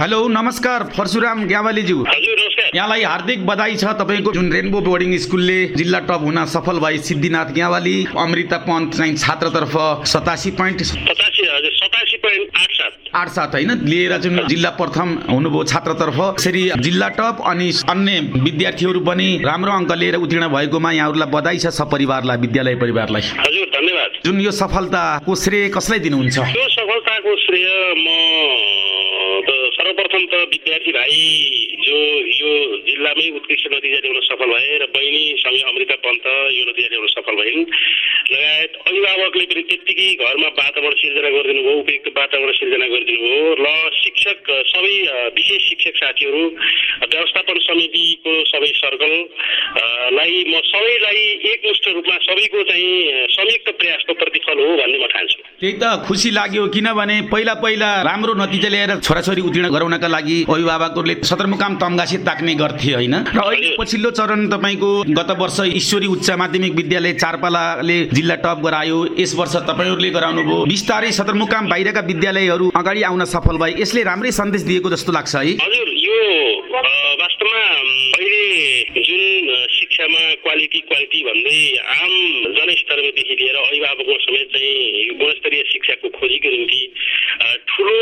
Hello नमस्कार परशुराम ग्यावालीज्यू। यहाँलाई हार्दिक बधाई छ तपाईँको जुन रेनबो बोर्डिङ स्कुलले जिल्ला टप हुन सफल भए सिद्धिनाथ ग्यावाली अमृता पन्त चाहिँ छात्रतर्फ सतासी पोइन्ट आठ सात होइन? लिएर जुन जिल्ला प्रथम हुनुभयो छात्रतर्फ यसरी जिल्ला टप अनि अन्य विद्यार्थीहरू पनि राम्रो अङ्क लिएर उत्तीर्ण भएकोमा यहाँहरूलाई बधाई छ सपरिवारलाई विद्यालय परिवारलाई। हजुर धन्यवाद। जुन यो सफलताको श्रेय कसलाई दिनुहुन्छ? यो सफलताको श्रेय म त सर्वप्रथम त विद्यार्थी भाइ जो यो जिल्लामै उत्कृष्ट नतिजा ल्याउन सफल भए र बहिनीसँग अमृता पन्त यो नतिजा ल्याउन सफल भइन्। लगायत अभिभावकले पनि त्यत्तिकै घरमा वातावरण सिर्जना गरिदिनु भयो उपयुक्त वातावरण सिर्जना गरिदिनु भयो र शिक्षक सबै विशेष शिक्षक साथीहरू व्यवस्थापन समितिको सबै सर्कल लाई म सबैलाई एकमुष्ट रूपमा सबैको चाहिँ संयुक्त प्रयासको प्रतिफल हो भन्ने म ठान्छु। त्यही त खुसी लाग्यो किनभने पहिला पहिला राम्रो नतिजा ल्याएर छोराछोरी उत्तीर्ण गराउनका लागि अभिभावकहरूले सदरमुकाम तम्गासी ताक्ने गर्थे होइन? र अहिले पछिल्लो चरण तपाईँको गत वर्ष ईश्वरी उच्च माध्यमिक विद्यालय चारपालाले जिल्ला टप गरायो। यस वर्ष तपाईँहरूले गराउनु भयो बिस्तारै सदरमुकाम बाहिरका विद्यालयहरू अगाडि आउन सफल भए। यसले राम्रै सन्देश दिएको जस्तो लाग्छ है। हजुर यो वास्तवमा अहिले शिक्षामा क्वालिटी क्वालिटी भन्दै आम जनस्तरदेखि लिएर अभिभावकको समेत चाहिँ गुणस्तरीय शिक्षाको खोजीको निम्ति ठुलो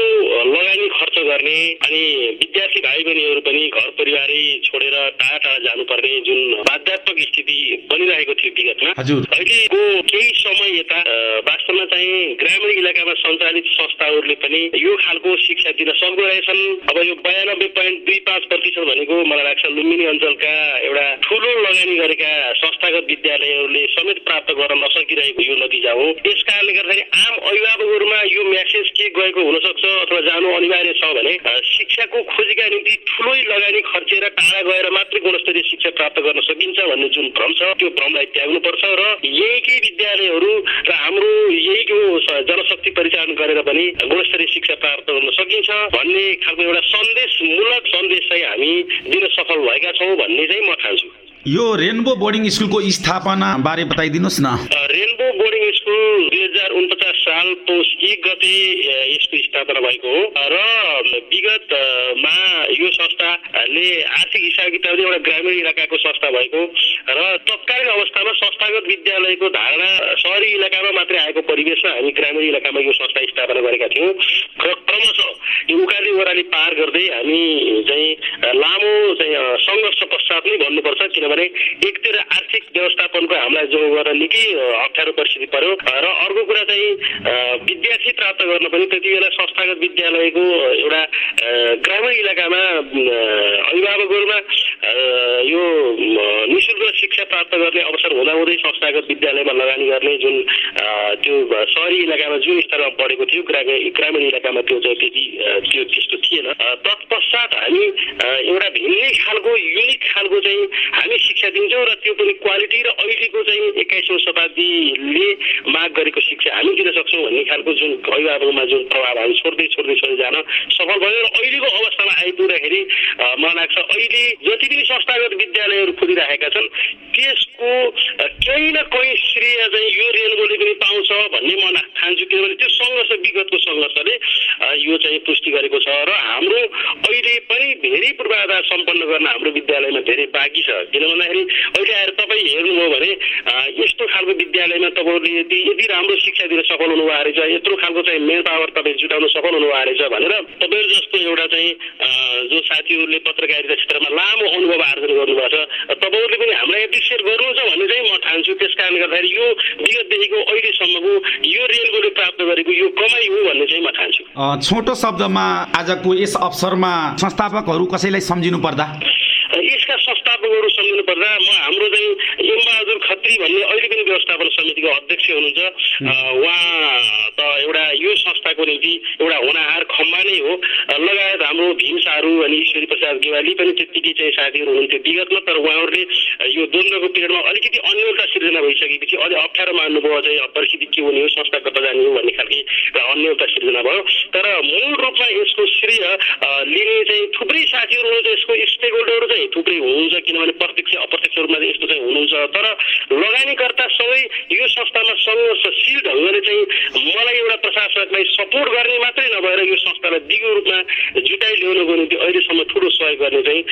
लगानी खर्च गर्ने अनि विद्यार्थी भाइ बहिनीहरू पनि घर परिवारै छोडेर टाढा टाढा जानुपर्ने जुन बाध्यात्मक स्थिति बनिरहेको थियो विगतमा हजुर अहिलेको केही समय यता वास्तवमा चाहिँ ग्रामीण इलाकामा सञ्चालित संस्थाहरूले पनि यो खालको शिक्षा दिन सक्दो रहेछन्। अब यो बयानब्बे पोइन्ट दुई पाँच प्रतिशत भनेको मलाई लाग्छ लुम्बिनी अञ्चलका एउटा ठुलो लगानी गरेका संस्थागत विद्यालयहरूले समेत प्राप्त गर्न नसकिरहेको यो नतिजा हो। यस कारणले गर्दाखेरि आम अभिभावकहरूमा यो म्यासेज के गएको हुनसक्छ अथवा जानु अनिवार्य छ भने शिक्षाको खोजीका निम्ति ठुलै लगानी खर्चेर टाढा गएर मात्रै गुणस्तरीय शिक्षा प्राप्त गर्न सकिन्छ भन्ने जुन भ्रम छ त्यो भ्रमलाई त्याग्नुपर्छ र यहीकै विद्यालयहरू र हाम्रो यहीको जनशक्ति परिचालन गरेर पनि गुणस्तरीय शिक्षा प्राप्त गर्न सकिन्छ। भन्ने खालको एउटा सन्देशमूलक सन्देश चाहिँ हामी दिन सफल भएका छौँ भन्ने चाहिँ म ठान्छु। यो रेनबो बोर्डिङ स्कुलको स्थापना बारे बताइदिनुहोस् न अ, रेनबो बोर्डिङ स्कुल दुई हजार उनपचास साल पौष एक गते यसको स्थापना भएको हो। र विगतमा यो संस्थाले आर्थिक हिसाब किताबले एउटा ग्रामीण इलाकाको संस्था भएको। र तत्कालीन अवस्थामा संस्थागत विद्यालयको धारणा सहरी इलाकामा मात्रै आएको परिवेशमा हामी ग्रामीण इलाकामा यो संस्था स्थापना गरेका थियौँ। र क्रमशः यो उकाली ओह्राली पार गर्दै हामी चाहिँ लामो चाहिँ सङ्घर्ष पश्चात नै भन्नुपर्छ। किनभने एकतिर आर्थिक व्यवस्थापनको हामीलाई जो गरेर निकै अप्ठ्यारो परिस्थिति पर्यो। र अर्को कुरा चाहिँ विद्यार्थी प्राप्त गर्न पनि त्यति बेला संस्थागत विद्यालयको एउटा ग्रामीण इलाकामा अभिभावकहरूमा यो निशुल्क शिक्षा प्राप्त गर्ने अवसर हुँदाहुँदै संस्थागत विद्यालयमा लगानी गर्ने जुन त्यो सहरी इलाकामा जुन स्तरमा बढेको थियो ग्रामीण इलाकामा त्यो चाहिँ त्यति त्यो त्यस्तो थिएन। तत्पश्चात हामी एउटा भिन्नै खालको युनिक खालको चाहिँ हामी शिक्षा दिन्छौँ र त्यो पनि क्वालिटी र अहिलेको चाहिँ एक्काइसौँ शताब्दीले माग गरेको शिक्षा हामी दिन सक्छौँ भन्ने खालको जुन अभिभावकमा जुन प्रभाव हामी छोड्दै छोड्दै छोड्दै जान सफल भयो र अहिलेको अवस्थामा आइपुग्दाखेरि मलाई लाग्छ अहिले जति पनि संस्थागत विद्यालयहरू खोलिरहेका छन् त्यसको केही न केही श्रेय चाहिँ यो रेलवेले पनि पाउँछ भन्ने म ठान्छु। किनभने त्यो सङ्घर्ष विगतको सङ्घर्षले यो चाहिँ पुष्टि गरेको छ र हाम्रो अहिले पनि धेरै पूर्वाधार सम्पन्न गर्न हाम्रो विद्यालयमा धेरै बाँकी छ। किन भन्दाखेरि अहिले आएर तपाईँ हेर्नुभयो भने यस्तो खालको विद्यालयमा तपाईँहरूले यदि यदि राम्रो शिक्षा दिन सफल हुनुभएको रहेछ यत्रो खालको चाहिँ मेन पावर तपाईँ जुटाउन सफल हुनुभएको रहेछ भनेर तपाईँहरू जस्तो एउटा चाहिँ जो साथीहरूले पत्रकारिता क्षेत्रमा लामो अनुभव आर्जन गर्नुभएको छ तपाईँहरूले पनि हामीलाई एप्रिसिएट गर्नुहुन्छ भन्ने चाहिँ म ठान्छु। त्यस कारणले गर्दाखेरि यो विगतदेखिको अहिलेसम्मको यो रेलवेले प्राप्त गरेको यो कमाइ हो भन्ने चाहिँ म ठान्छु। छोटो शब्दमा आजको यस अवसरमा संस्थापकहरू कसैलाई सम्झिनु पर्दा? यसका संस्थापकहरू सम्झिनु पर्दा म हाम्रो चाहिँ खत्री भन्ने अहिले पनि व्यवस्थापन समितिको अध्यक्ष हुनुहुन्छ। उहाँ त एउटा यो संस्थाको निम्ति एउटा होनाहार खम्बा नै हो। लगायत हाम्रो भीम सारू अनि ईश्वरी प्रसाद गेवाली पनि त्यत्तिकै चाहिँ साथीहरू हुनुहुन्थ्यो विगतमा तर उहाँहरूले यो द्वन्द्वको पिरियडमा अलिकति अन्यलता सिर्जना भइसकेपछि अलि अप्ठ्यारो मान्नुभयो चाहिँ परिस्थिति के हुने हो संस्था कता जाने हो भन्ने खालके अन्यलता सिर्जना भयो। तर मूल रूपमा यसको श्रेय लिने चाहिँ थुप्रै साथीहरू हुनुहुन्छ यसको स्टेक होल्डरहरू चाहिँ थुप्रै हुनुहुन्छ किनभने प्रत्यक्ष अप्रत्यक्ष रूपमा चाहिँ यस्तो चाहिँ हुनुहुन्छ। तर लगानीकर्ता सबै यो संस्थामा सङ्घर्षशील ढङ्गले चाहिँ मलाई एउटा प्रशासकलाई सपोर्ट गर्ने मात्रै नभएर यो संस्थालाई दिगो रूपमा जुटा चाहिँ ल्याउनको निम्ति अहिलेसम्म ठुलो सहयोग गर्ने चाहिँ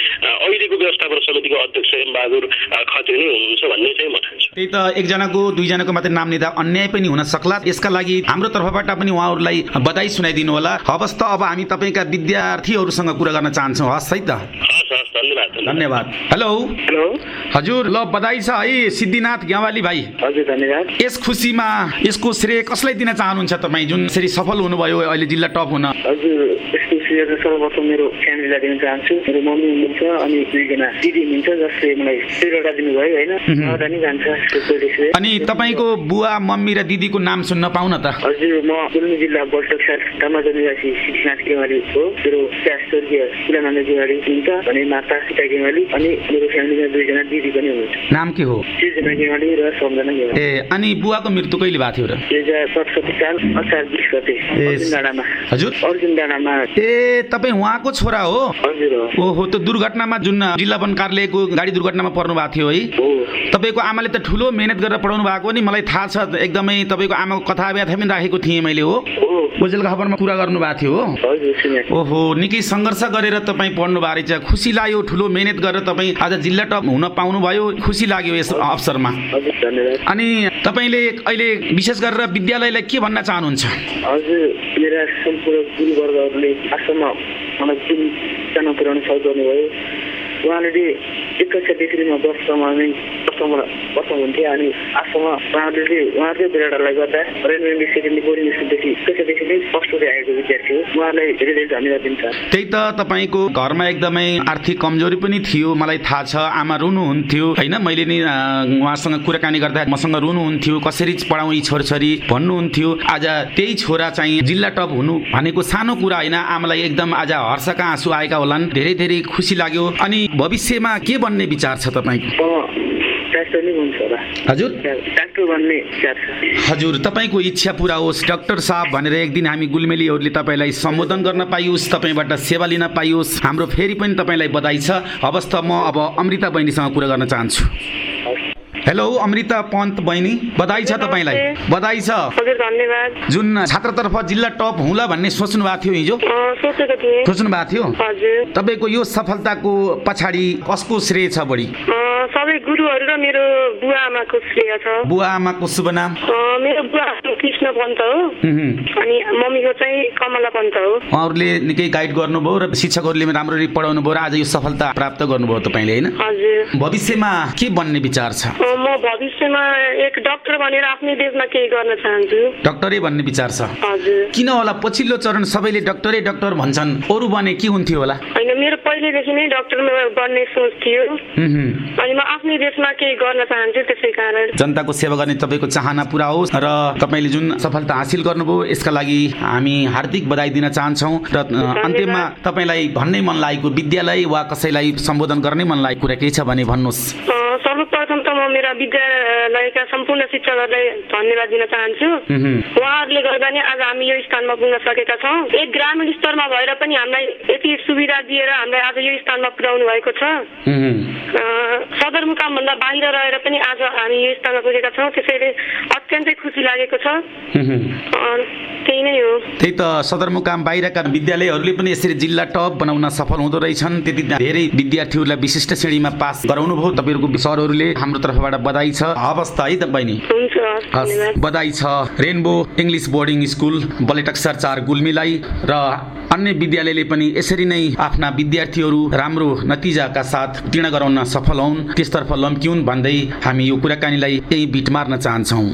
अहिलेको व्यवस्थापन समितिको अध्यक्ष एमबहादुर खत्री नै हुनुहुन्छ भन्ने चाहिँ म ठान्छु। त्यही त एकजनाको दुईजनाको मात्रै नाम लिँदा अन्याय पनि हुन सक्ला। यसका लागि हाम्रो तर्फबाट पनि उहाँहरूलाई बधाई सुनाइदिनु होला। हवस् त अब हामी तपाईँका विद्यार्थीहरूसँग कुरा गर्न चाहन्छौँ। हस् है त? हस् हस् धन्यवाद हेलो? हेलो? हजुर ल बधाई छ है सिद्धिनाथ ग्यावाली भाइ। हजुर धन्यवाद। यस खुसीमा यसको श्रेय कसलाई दिन चाहनुहुन्छ तपाईँ? जुन यसरी सफल हुनुभयो अहिले जिल्ला टप हुन। हजुर यस्तो चाहिँ सर्वप्रथम मेरो फ्यामिलीलाई दिन चाहन्छु। मेरो मम्मी हुनुहुन्छ अनि दुईजना दिदी हुनुहुन्छ जसले मलाई श्रेयटा दिनुभयो होइन? नै जान्छ अनि तपाईँको बुवा मम्मी र दिदीको नाम सुन्न पाउन त? हजुर म गुल्मी जिल्ला बल्टोक्सा तामाजन निवासी सिद्धिनाथ गेवाली हो। मेरो स्वर्गीय कुलानन्द गेवाली हुनुहुन्छ अनि माता सीता गेवाली अनि मेरो फ्यामिलीमा दुईजना दिदी पनि हुनुहुन्छ। नाम के हो? सृजना गेवाली र सम्झना गेवाली। ए अनि बुवाको मृत्यु कहिले भएको थियो र? दुई हजार सतसठी साल असार बिस गते हजुर। अर्जुन डाँडामा। ए तपाईँ उहाँको छोरा हो? ओहो त्यो दुर्घटनामा जुन जिल्ला वन कार्यालयको गाडी दुर्घटनामा पर्नु भएको थियो है। तपाईँको आमाले त ठुलो मिहिनेत गरेर पढाउनु भएको नि मलाई थाहा छ एकदमै तपाईँको आमाको कथा व्याथा पनि राखेको थिएँ मैले हो। ओजेलको खबरमा कुरा गर्नु भएको थियो हो। ओहो निकै सङ्घर्ष गरेर तपाईँ पढ्नु भएको रहेछ। खुसी लाग्यो ठुलो मिहिनेत गरेर तपाईँ आज जिल्ला टप हुन पाउनुभयो। खुसी लाग्यो यस अवसरमा। अनि तपाईँले अहिले विशेष गरेर विद्यालयलाई के भन्न चाहनुहुन्छ? हजुर मेरा सम्पूर्ण गुरुवर्गहरूले आश्रममा मलाई जुन सानो पुऱ्याउन सहयोग गर्नुभयो। उहाँले एक कक्षादेखि म वर्षमा नै वर्षमा वर्ष हुन्थ्यो अनि आश्रममा उहाँहरूले बेडालाई गर्दा रेलवे बोर्डिङ स्कुलदेखि नै फर्स्ट हुँदै आएको विद्यार्थी हो। उहाँलाई धेरै धेरै धन्यवाद दिन्छ। त्यही त तपाईँको घरमा एकदमै आर्थिक कमजोरी पनि थियो मलाई थाहा छ। आमा रुनुहुन्थ्यो। होइन मैले नि उहाँसँग कुराकानी गर्दा मसँग रुनुहुन्थ्यो। कसरी पढाउँ यी छोरछोरी भन्नुहुन्थ्यो। आज त्यही छोरा चाहिँ जिल्ला टप हुनु भनेको सानो कुरा होइन। आमालाई एकदम आज हर्षका आँसु आएका होलान्। धेरै धेरै खुसी लाग्यो। अनि भविष्यमा के बन्ने विचार छ तपाईँको? हजुर? तपाईँको इच्छा पुरा होस्। डाक्टर साहब भनेर एक दिन हामी गुलमेलीहरूले तपाईँलाई सम्बोधन गर्न पाइयोस् तपाईँबाट सेवा लिन पाइयोस्। हाम्रो फेरि पनि तपाईँलाई बधाई छ। हवस् त म अब अमृता बहिनीसँग कुरा गर्न चाहन्छु। हेलो अमृता पन्त बहिनी बधाई छ तपाईँलाई। बधाई छ। हजुर धन्यवाद। जुन छात्रतर्फ जिल्ला टप हुला भन्ने सोच्नु भएको थियो हिजो? सोच्नु भएको थियो? हजुर। तपाईँको यो सफलताको पछाडि कसको श्रेय छ बढी? सबै गुरुहरू र मेरो बुवा आमाको श्रेय छ। बुवा आमाको शुभ नाम? मेरो बुवा कृष्ण पन्त हो। अनि मम्मीको चाहिँ कमला पन्त हो। उहाँहरूले निकै गाइड गर्नुभयो र शिक्षकहरूले राम्ररी पढाउनु भयो र आज यो सफलता प्राप्त गर्नुभयो तपाईँले होइन? भविष्यमा के बन्ने विचार छ? म भविष्यमा एक डक्टर बनेर आफ्नै देशमा केही गर्न चाहन्छु। डक्टरै बन्ने विचार छ। किन होला? पछिल्लो चरण सबैले डक्टरै डक्टर भन्छन्। अरू बने के हुन्थ्यो होला? होइन मेरो पहिल्यैदेखि नै डक्टरमा बन्ने सोच थियो। अनि म आफ्नै देशमा केही गर्न चाहन्छु त्यसै कारण। जनताको सेवा गर्ने तपाईँको चाहना पुरा होस् र तपाईँले जुन सफलता हासिल गर्नुभयो यसका लागि हामी हार्दिक बधाई दिन चाहन्छौँ र अन्त्यमा तपाईँलाई भन्नै मन लागेको विद्यालय वा कसैलाई सम्बोधन गर्नै मन लागेको कुरा केही छ भने भन्नुहोस्। सर्वप्रथम त म मेरा विद्यालयका सम्पूर्ण शिक्षकहरूलाई धन्यवाद दिन चाहन्छु। उहुँ। उहाँहरूले गर्दा नै आज हामी यो स्थानमा पुग्न सकेका छौँ। एक ग्रामीण स्तरमा भएर पनि हामीलाई यति सुविधा दिएर हामीलाई आज यो स्थानमा पुर्याउनु भएको छ। सदरमुकामभन्दा बाहिर रहेर पनि आज हामी यो स्थानमा पुगेका छौँ त्यसैले अत्यन्तै खुसी लागेको छ। त्यही नै हो। त्यही त सदरमुकाम बाहिरका विद्यालयहरूले पनि यसरी जिल्ला टप बनाउन सफल हुँदो रहेछन्। त्यति धेरै विद्यार्थीहरूलाई विशिष्ट श्रेणीमा पास गराउनु भयो। तपाईँहरूको सरहरूले हाम्रो तर्फबाट बधाई छ। हवस् त है त बहिनी। बधाई छ। Rainbow English boarding school Baletaksar चार गुल्मीलाई र अन्य विद्यालयले पनि यसरी नै आफ्ना विद्यार्थीहरू राम्रो नतिजाका साथ उत्तीर्ण गराउन सफल हुन् त्यसतर्फ लम्क्युन् भन्दै हामी यो कुराकानीलाई यही बिट मार्न चाहन्छौँ।